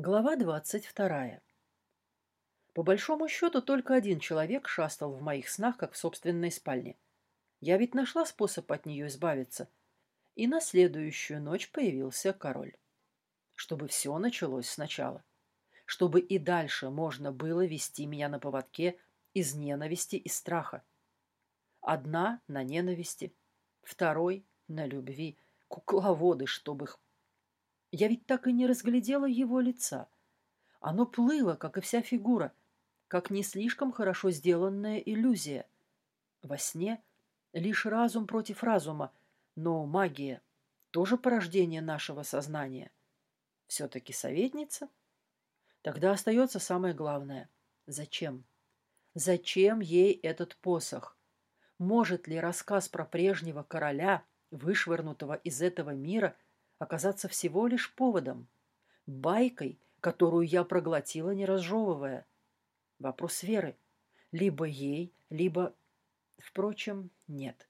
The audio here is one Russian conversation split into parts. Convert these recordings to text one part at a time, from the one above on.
Глава двадцать вторая. По большому счету, только один человек шастал в моих снах, как в собственной спальне. Я ведь нашла способ от нее избавиться. И на следующую ночь появился король. Чтобы все началось сначала. Чтобы и дальше можно было вести меня на поводке из ненависти и страха. Одна на ненависти, второй на любви. Кукловоды, чтобы их я ведь так и не разглядела его лица. Оно плыло, как и вся фигура, как не слишком хорошо сделанная иллюзия. Во сне лишь разум против разума, но магия тоже порождение нашего сознания. Все-таки советница? Тогда остается самое главное. Зачем? Зачем ей этот посох? Может ли рассказ про прежнего короля, вышвырнутого из этого мира, — оказаться всего лишь поводом, байкой, которую я проглотила, не разжевывая. Вопрос веры. Либо ей, либо... Впрочем, нет.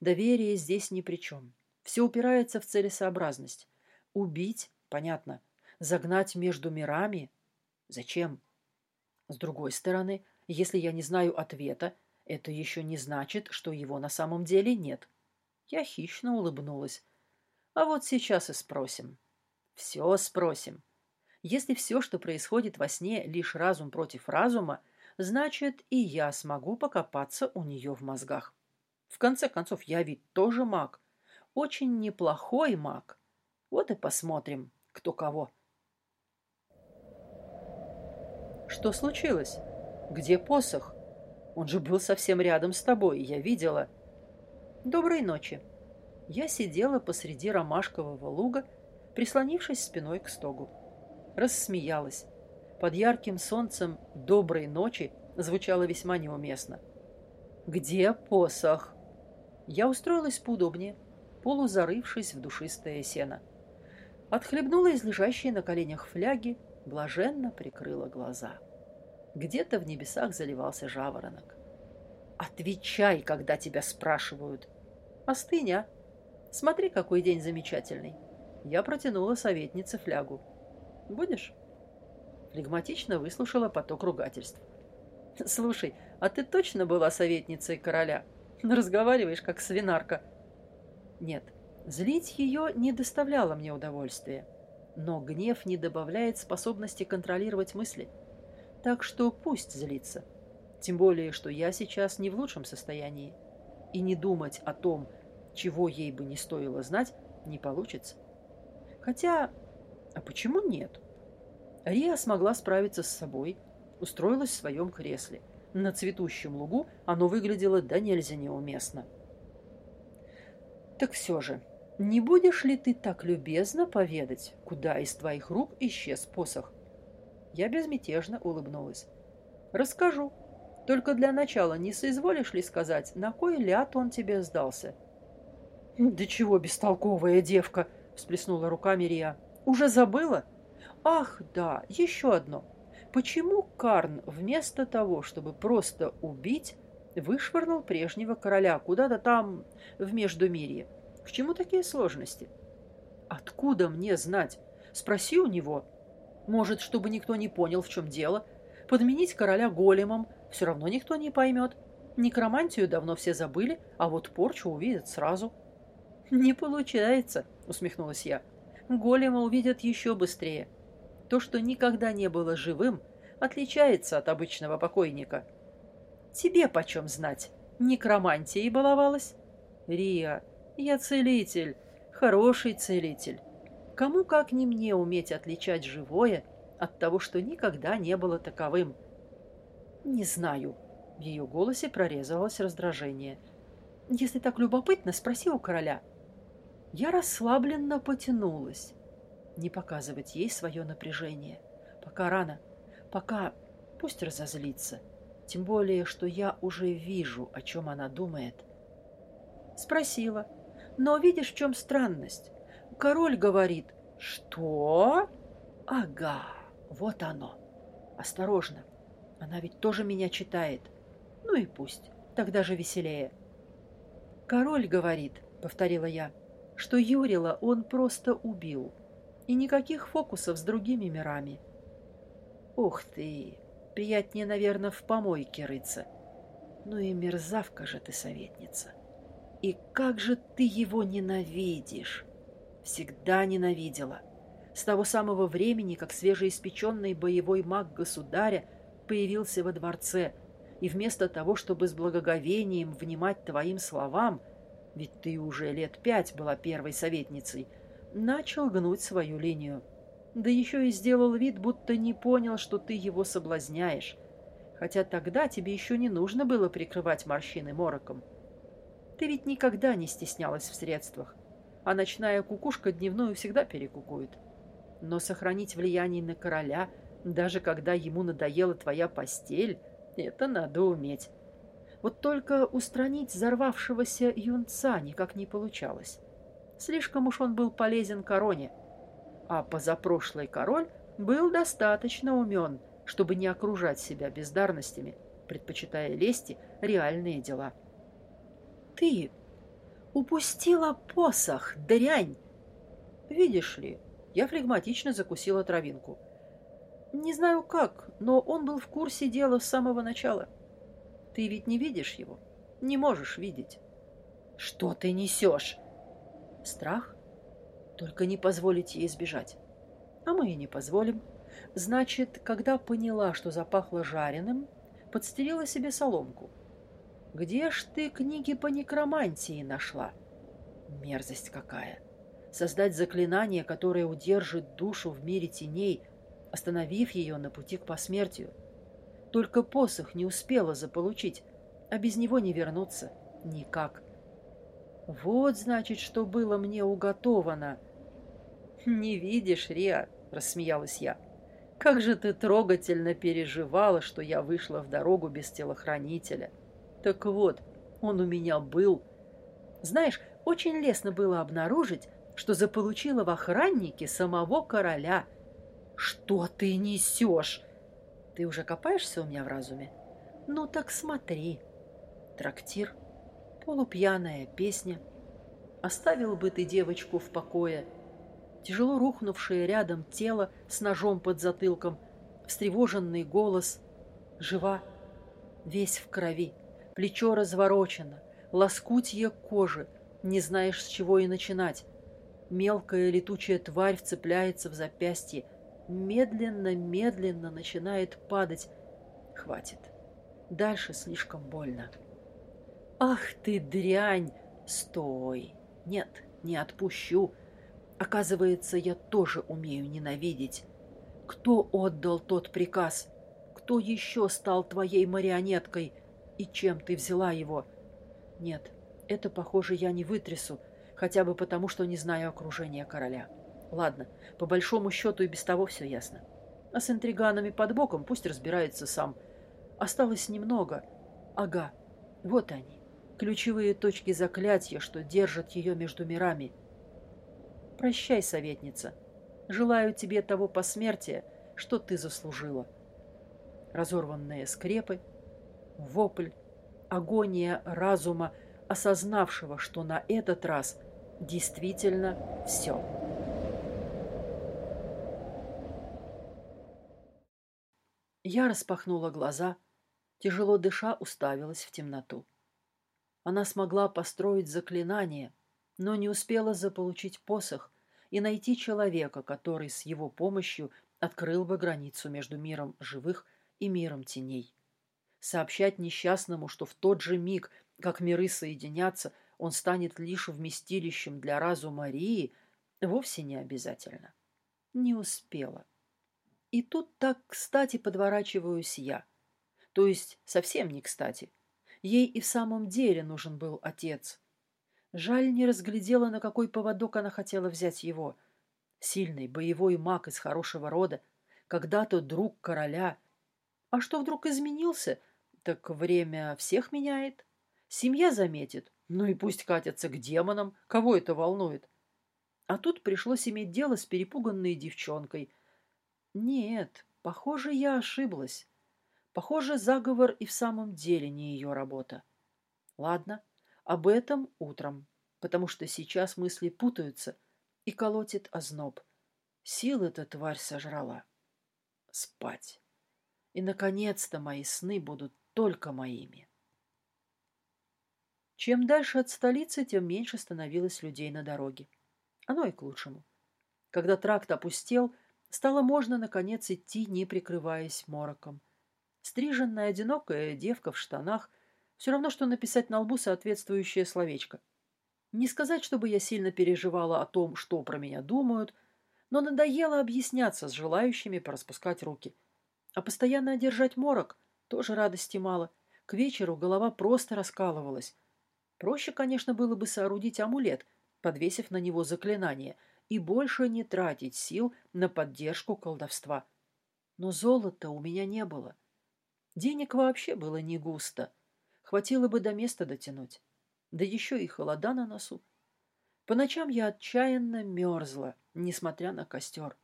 Доверие здесь ни при чем. Все упирается в целесообразность. Убить, понятно. Загнать между мирами? Зачем? С другой стороны, если я не знаю ответа, это еще не значит, что его на самом деле нет. Я хищно улыбнулась. А вот сейчас и спросим. Все спросим. Если все, что происходит во сне, лишь разум против разума, значит, и я смогу покопаться у нее в мозгах. В конце концов, я ведь тоже маг. Очень неплохой маг. Вот и посмотрим, кто кого. Что случилось? Где посох? Он же был совсем рядом с тобой, я видела. Доброй ночи. Я сидела посреди ромашкового луга, прислонившись спиной к стогу. Рассмеялась. Под ярким солнцем «доброй ночи» звучало весьма неуместно. «Где посох?» Я устроилась поудобнее, полузарывшись в душистое сено. Отхлебнула из лежащей на коленях фляги, блаженно прикрыла глаза. Где-то в небесах заливался жаворонок. «Отвечай, когда тебя спрашивают!» «Остынь, а!» Смотри, какой день замечательный. Я протянула советнице флягу. Будешь? Флегматично выслушала поток ругательств. Слушай, а ты точно была советницей короля? Разговариваешь, как свинарка. Нет, злить ее не доставляло мне удовольствия. Но гнев не добавляет способности контролировать мысли. Так что пусть злится. Тем более, что я сейчас не в лучшем состоянии. И не думать о том, чего ей бы не стоило знать, не получится. Хотя, а почему нет? Риа смогла справиться с собой, устроилась в своем кресле. На цветущем лугу оно выглядело да нельзя неуместно. Так все же, не будешь ли ты так любезно поведать, куда из твоих рук исчез посох? Я безмятежно улыбнулась. Расскажу. Только для начала не соизволишь ли сказать, на кой ляд он тебе сдался? — «Да чего бестолковая девка!» — всплеснула руками Рия. «Уже забыла? Ах, да, еще одно. Почему Карн вместо того, чтобы просто убить, вышвырнул прежнего короля куда-то там в Междумирье? К чему такие сложности?» «Откуда мне знать? Спроси у него. Может, чтобы никто не понял, в чем дело. Подменить короля големом все равно никто не поймет. Некромантию давно все забыли, а вот порчу увидят сразу». «Не получается», — усмехнулась я. «Голема увидят еще быстрее. То, что никогда не было живым, отличается от обычного покойника». «Тебе почем знать? Некромантией баловалась?» «Рия, я целитель, хороший целитель. Кому как не мне уметь отличать живое от того, что никогда не было таковым?» «Не знаю». В ее голосе прорезалось раздражение. «Если так любопытно, спроси у короля». Я расслабленно потянулась. Не показывать ей свое напряжение. Пока рано. Пока пусть разозлится. Тем более, что я уже вижу, о чем она думает. Спросила. Но видишь, в чем странность? Король говорит. Что? Ага, вот оно. Осторожно. Она ведь тоже меня читает. Ну и пусть. Тогда же веселее. Король говорит, повторила я что Юрила он просто убил. И никаких фокусов с другими мирами. Ух ты, приятнее, наверное, в помойке рыться. Ну и мерзавка же ты, советница. И как же ты его ненавидишь? Всегда ненавидела. С того самого времени, как свежеиспеченный боевой маг государя появился во дворце, и вместо того, чтобы с благоговением внимать твоим словам, ведь ты уже лет пять была первой советницей, начал гнуть свою линию. Да еще и сделал вид, будто не понял, что ты его соблазняешь. Хотя тогда тебе еще не нужно было прикрывать морщины мороком. Ты ведь никогда не стеснялась в средствах, а ночная кукушка дневную всегда перекукует. Но сохранить влияние на короля, даже когда ему надоела твоя постель, это надо уметь. Вот только устранить взорвавшегося юнца никак не получалось. Слишком уж он был полезен короне — а позапрошлый король был достаточно умен, чтобы не окружать себя бездарностями, предпочитая лести реальные дела. «Ты упустила посох, дрянь!» «Видишь ли, я флегматично закусила травинку. Не знаю как, но он был в курсе дела с самого начала. Ты ведь не видишь его? Не можешь видеть». «Что ты несешь?» «Страх? Только не позволить ей сбежать. А мы и не позволим. Значит, когда поняла, что запахло жареным, подстелила себе соломку. Где ж ты книги по некромантии нашла? Мерзость какая! Создать заклинание, которое удержит душу в мире теней, остановив ее на пути к посмертию. Только посох не успела заполучить, а без него не вернуться никак. Вот, значит, что было мне уготовано «Не видишь, Риа?» — рассмеялась я. «Как же ты трогательно переживала, что я вышла в дорогу без телохранителя. Так вот, он у меня был. Знаешь, очень лестно было обнаружить, что заполучила в охраннике самого короля. Что ты несешь? Ты уже копаешься у меня в разуме? Ну так смотри. Трактир, полупьяная песня. Оставил бы ты девочку в покое — тяжело рухнувшее рядом тело с ножом под затылком, встревоженный голос. Жива, весь в крови, плечо разворочено, лоскутье кожи, не знаешь, с чего и начинать. Мелкая летучая тварь вцепляется в запястье, медленно-медленно начинает падать. Хватит. Дальше слишком больно. «Ах ты дрянь! Стой! Нет, не отпущу!» Оказывается, я тоже умею ненавидеть. Кто отдал тот приказ? Кто еще стал твоей марионеткой? И чем ты взяла его? Нет, это, похоже, я не вытрясу, хотя бы потому, что не знаю окружения короля. Ладно, по большому счету и без того все ясно. А с интриганами под боком пусть разбирается сам. Осталось немного. Ага, вот они. Ключевые точки заклятия, что держат ее между мирами — Прощай, советница. Желаю тебе того посмертия, что ты заслужила. Разорванные скрепы, вопль, агония разума, осознавшего, что на этот раз действительно все. Я распахнула глаза, тяжело дыша уставилась в темноту. Она смогла построить заклинание — но не успела заполучить посох и найти человека, который с его помощью открыл бы границу между миром живых и миром теней. Сообщать несчастному, что в тот же миг, как миры соединятся, он станет лишь вместилищем для разума Марии, вовсе не обязательно. Не успела. И тут так кстати подворачиваюсь я. То есть совсем не кстати. Ей и в самом деле нужен был отец — Жаль, не разглядела, на какой поводок она хотела взять его. Сильный, боевой маг из хорошего рода, когда-то друг короля. А что вдруг изменился? Так время всех меняет. Семья заметит. Ну и пусть катятся к демонам. Кого это волнует? А тут пришлось иметь дело с перепуганной девчонкой. Нет, похоже, я ошиблась. Похоже, заговор и в самом деле не ее работа. Ладно, об этом утром, потому что сейчас мысли путаются и колотит озноб. Сил эта тварь сожрала. Спать. И, наконец-то, мои сны будут только моими. Чем дальше от столицы, тем меньше становилось людей на дороге. Оно и к лучшему. Когда тракт опустел, стало можно, наконец, идти, не прикрываясь мороком. Стриженная одинокая девка в штанах все равно, что написать на лбу соответствующее словечко. Не сказать, чтобы я сильно переживала о том, что про меня думают, но надоело объясняться с желающими пораспускать руки. А постоянно одержать морок тоже радости мало. К вечеру голова просто раскалывалась. Проще, конечно, было бы соорудить амулет, подвесив на него заклинание, и больше не тратить сил на поддержку колдовства. Но золота у меня не было. Денег вообще было не густо. Хватило бы до места дотянуть. Да еще и холода на носу. По ночам я отчаянно мерзла, несмотря на костер.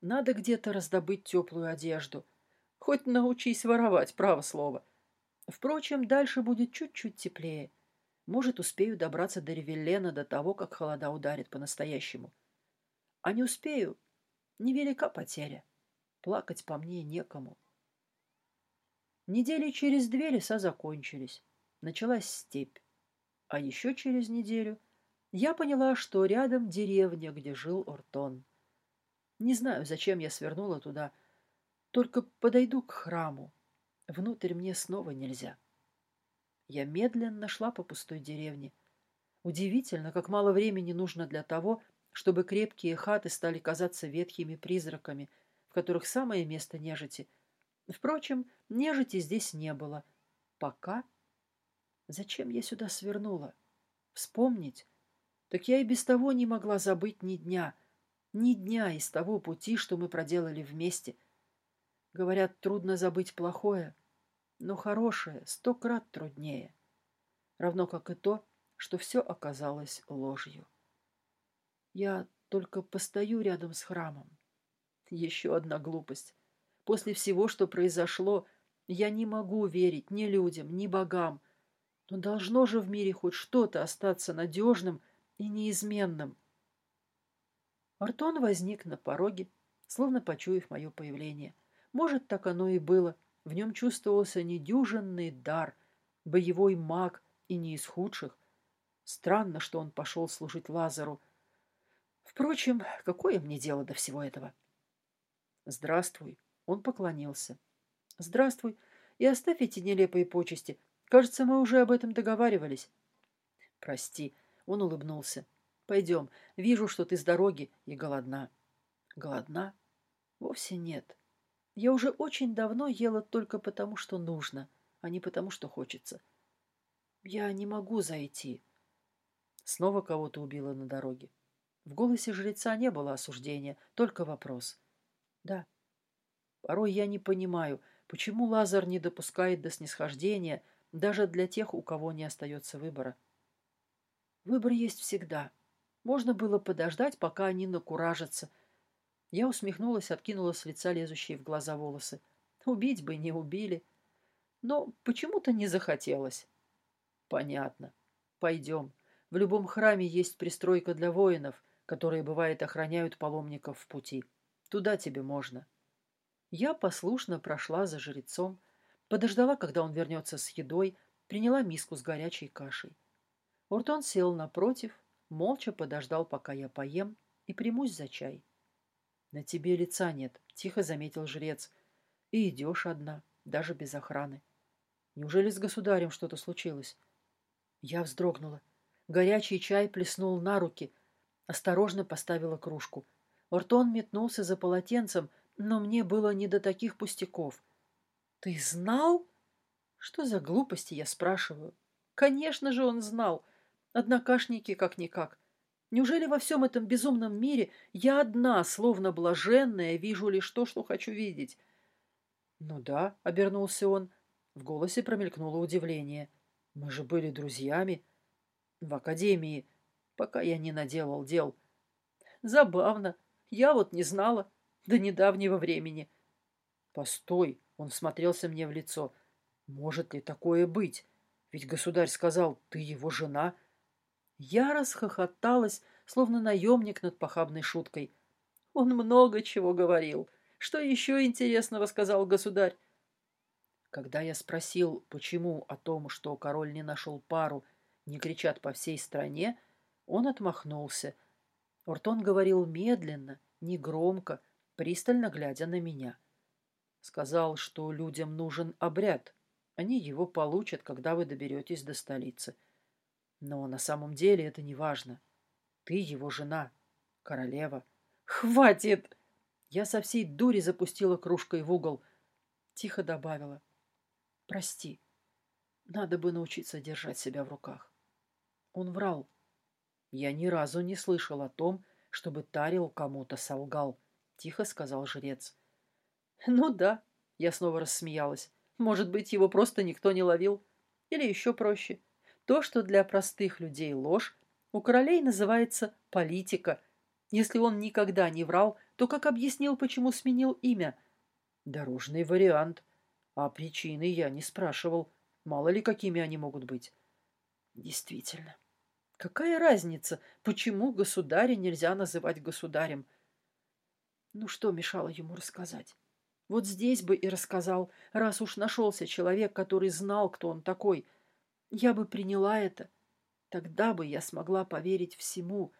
Надо где-то раздобыть теплую одежду. Хоть научись воровать, право слово. Впрочем, дальше будет чуть-чуть теплее. Может, успею добраться до Ревеллена до того, как холода ударит по-настоящему. А не успею, невелика потеря. Плакать по мне некому. Недели через две леса закончились. Началась степь. А еще через неделю я поняла, что рядом деревня, где жил Ортон. Не знаю, зачем я свернула туда. Только подойду к храму. Внутрь мне снова нельзя. Я медленно шла по пустой деревне. Удивительно, как мало времени нужно для того, чтобы крепкие хаты стали казаться ветхими призраками, в которых самое место нежити — Впрочем, нежити здесь не было. Пока. Зачем я сюда свернула? Вспомнить? Так я и без того не могла забыть ни дня. Ни дня из того пути, что мы проделали вместе. Говорят, трудно забыть плохое, но хорошее сто крат труднее. Равно как и то, что все оказалось ложью. Я только постою рядом с храмом. Еще одна глупость. После всего, что произошло, я не могу верить ни людям, ни богам. Но должно же в мире хоть что-то остаться надежным и неизменным. Артон возник на пороге, словно почуяв мое появление. Может, так оно и было. В нем чувствовался недюжинный дар, боевой маг и не из худших. Странно, что он пошел служить Лазару. Впрочем, какое мне дело до всего этого? «Здравствуй», он поклонился. «Здравствуй. И оставь эти нелепые почести. Кажется, мы уже об этом договаривались». «Прости». Он улыбнулся. «Пойдем. Вижу, что ты с дороги и голодна». «Голодна? Вовсе нет. Я уже очень давно ела только потому, что нужно, а не потому, что хочется. Я не могу зайти». Снова кого-то убила на дороге. В голосе жреца не было осуждения, только вопрос. «Да». Порой я не понимаю, почему Лазар не допускает до снисхождения даже для тех, у кого не остается выбора. Выбор есть всегда. Можно было подождать, пока они накуражатся. Я усмехнулась, откинула с лица лезущие в глаза волосы. Убить бы не убили. Но почему-то не захотелось. Понятно. Пойдем. В любом храме есть пристройка для воинов, которые, бывает, охраняют паломников в пути. Туда тебе можно. Я послушно прошла за жрецом, подождала, когда он вернется с едой, приняла миску с горячей кашей. Уртон сел напротив, молча подождал, пока я поем, и примусь за чай. — На тебе лица нет, — тихо заметил жрец. — И идешь одна, даже без охраны. Неужели с государем что-то случилось? Я вздрогнула. Горячий чай плеснул на руки. Осторожно поставила кружку. Ортон метнулся за полотенцем, но мне было не до таких пустяков. «Ты знал?» «Что за глупости?» — я спрашиваю. «Конечно же он знал. Однокашники как-никак. Неужели во всем этом безумном мире я одна, словно блаженная, вижу лишь то, что хочу видеть?» «Ну да», — обернулся он. В голосе промелькнуло удивление. «Мы же были друзьями. В академии, пока я не наделал дел». «Забавно. Я вот не знала до недавнего времени. Постой, он смотрелся мне в лицо. Может ли такое быть? Ведь государь сказал, ты его жена. Я расхохоталась, словно наемник над похабной шуткой. Он много чего говорил. Что еще интересного сказал государь? Когда я спросил, почему о том, что король не нашел пару, не кричат по всей стране, он отмахнулся. Уртон говорил медленно, негромко, пристально глядя на меня. Сказал, что людям нужен обряд. Они его получат, когда вы доберетесь до столицы. Но на самом деле это не важно. Ты его жена, королева. Хватит! Я со всей дури запустила кружкой в угол. Тихо добавила. Прости. Надо бы научиться держать себя в руках. Он врал. Я ни разу не слышал о том, чтобы Тарил кому-то солгал, тихо сказал жрец. Ну да, я снова рассмеялась. Может быть, его просто никто не ловил? Или еще проще. То, что для простых людей ложь, у королей называется политика. Если он никогда не врал, то как объяснил, почему сменил имя? Дорожный вариант. А причины я не спрашивал. Мало ли, какими они могут быть. Действительно. Какая разница, почему государя нельзя называть государем? Ну, что мешало ему рассказать? Вот здесь бы и рассказал, раз уж нашелся человек, который знал, кто он такой. Я бы приняла это. Тогда бы я смогла поверить всему,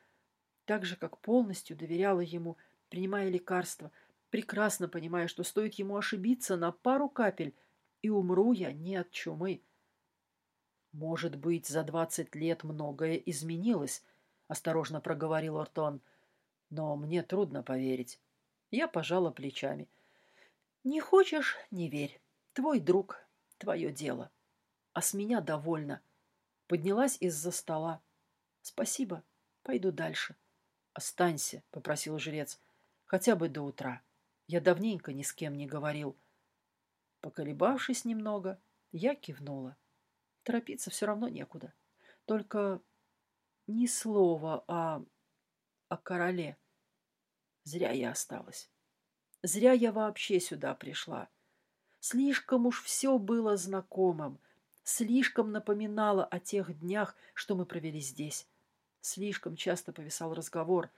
так же, как полностью доверяла ему, принимая лекарства, прекрасно понимая, что стоит ему ошибиться на пару капель, и умру я не от чумы. «Может быть, за двадцать лет многое изменилось», — осторожно проговорил Ортон. «Но мне трудно поверить». Я пожала плечами. «Не хочешь — не верь. Твой друг, твое дело. А с меня довольно». Поднялась из-за стола. «Спасибо. Пойду дальше». «Останься», — попросил жрец. «Хотя бы до утра. Я давненько ни с кем не говорил». Поколебавшись немного, я кивнула. Торопиться все равно некуда. Только ни слова о... о короле. Зря я осталась. Зря я вообще сюда пришла. Слишком уж все было знакомым. Слишком напоминало о тех днях, что мы провели здесь. Слишком часто повисал разговор.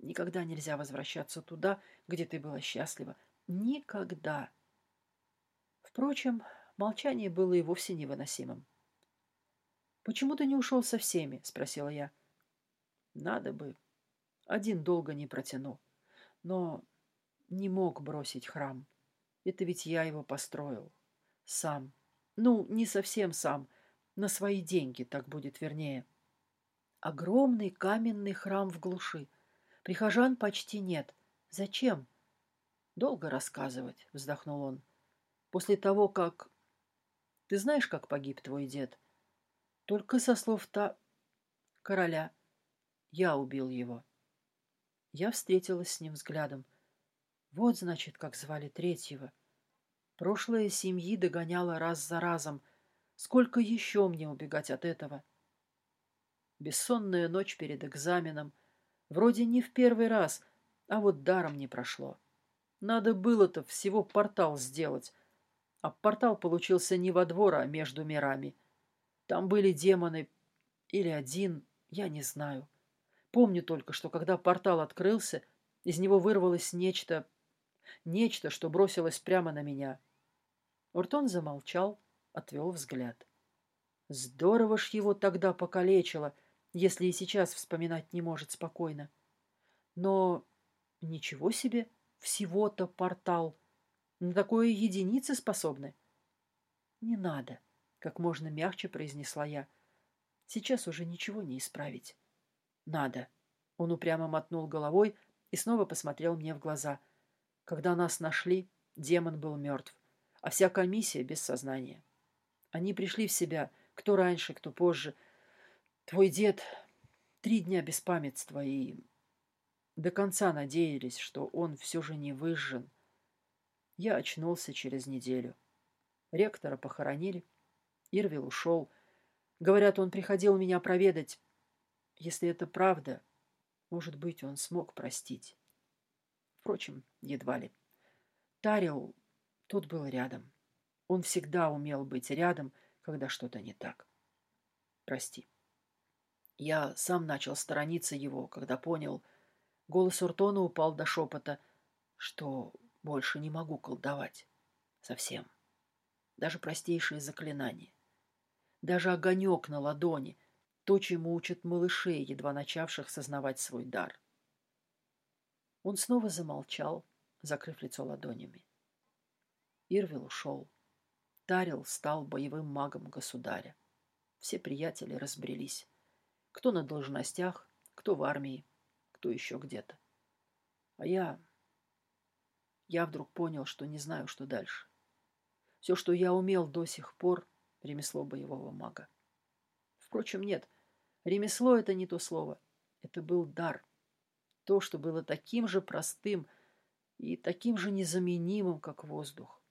Никогда нельзя возвращаться туда, где ты была счастлива. Никогда. Впрочем, молчание было и вовсе невыносимым. «Почему ты не ушел со всеми?» — спросила я. «Надо бы. Один долго не протяну. Но не мог бросить храм. Это ведь я его построил. Сам. Ну, не совсем сам. На свои деньги, так будет вернее. Огромный каменный храм в глуши. Прихожан почти нет. Зачем? Долго рассказывать, вздохнул он. После того, как... Ты знаешь, как погиб твой дед? — только со слов та короля. Я убил его. Я встретилась с ним взглядом. Вот, значит, как звали третьего. Прошлое семьи догоняло раз за разом. Сколько еще мне убегать от этого? Бессонная ночь перед экзаменом. Вроде не в первый раз, а вот даром не прошло. Надо было-то всего портал сделать. А портал получился не во двор, а между мирами — там были демоны или один, я не знаю. Помню только, что когда портал открылся, из него вырвалось нечто, нечто, что бросилось прямо на меня. Уртон замолчал, отвел взгляд. Здорово ж его тогда покалечило, если и сейчас вспоминать не может спокойно. Но ничего себе, всего-то портал. На такое единицы способны. Не надо. Как можно мягче произнесла я. Сейчас уже ничего не исправить. Надо. Он упрямо мотнул головой и снова посмотрел мне в глаза. Когда нас нашли, демон был мертв, а вся комиссия без сознания. Они пришли в себя, кто раньше, кто позже. Твой дед три дня без памятства и до конца надеялись, что он все же не выжжен. Я очнулся через неделю. Ректора похоронили, Ирвил ушел. Говорят, он приходил меня проведать. Если это правда, может быть, он смог простить. Впрочем, едва ли. Тарил тут был рядом. Он всегда умел быть рядом, когда что-то не так. Прости. Я сам начал сторониться его, когда понял, Голос Уртона упал до шепота, что больше не могу колдовать. Совсем. Даже простейшие заклинания. Даже огонек на ладони. То, чему учат малышей, едва начавших сознавать свой дар. Он снова замолчал, закрыв лицо ладонями. Ирвил ушел. Тарил стал боевым магом государя. Все приятели разбрелись. Кто на должностях, кто в армии, кто еще где-то. А я... Я вдруг понял, что не знаю, что дальше. Все, что я умел до сих пор, ремесло боевого мага. Впрочем, нет, ремесло — это не то слово. Это был дар. То, что было таким же простым и таким же незаменимым, как воздух.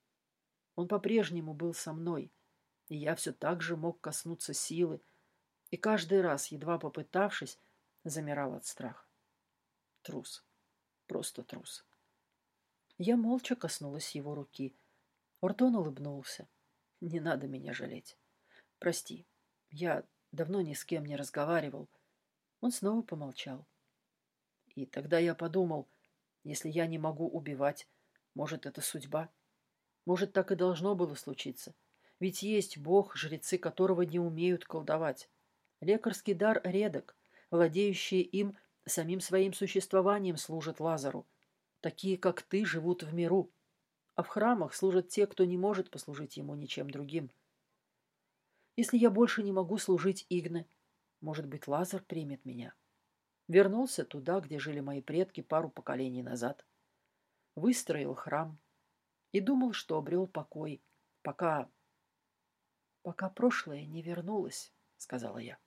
Он по-прежнему был со мной, и я все так же мог коснуться силы, и каждый раз, едва попытавшись, замирал от страха. Трус. Просто трус. Я молча коснулась его руки. Ортон улыбнулся. «Не надо меня жалеть. Прости, я давно ни с кем не разговаривал». Он снова помолчал. И тогда я подумал, если я не могу убивать, может, это судьба? Может, так и должно было случиться. Ведь есть Бог, жрецы которого не умеют колдовать. Лекарский дар редок. Владеющие им самим своим существованием служат Лазару. Такие, как ты, живут в миру. А в храмах служат те, кто не может послужить ему ничем другим. Если я больше не могу служить Игне, может быть, Лазар примет меня. Вернулся туда, где жили мои предки пару поколений назад. Выстроил храм, и думал, что обрел покой, пока... пока прошлое не вернулось, — сказала я.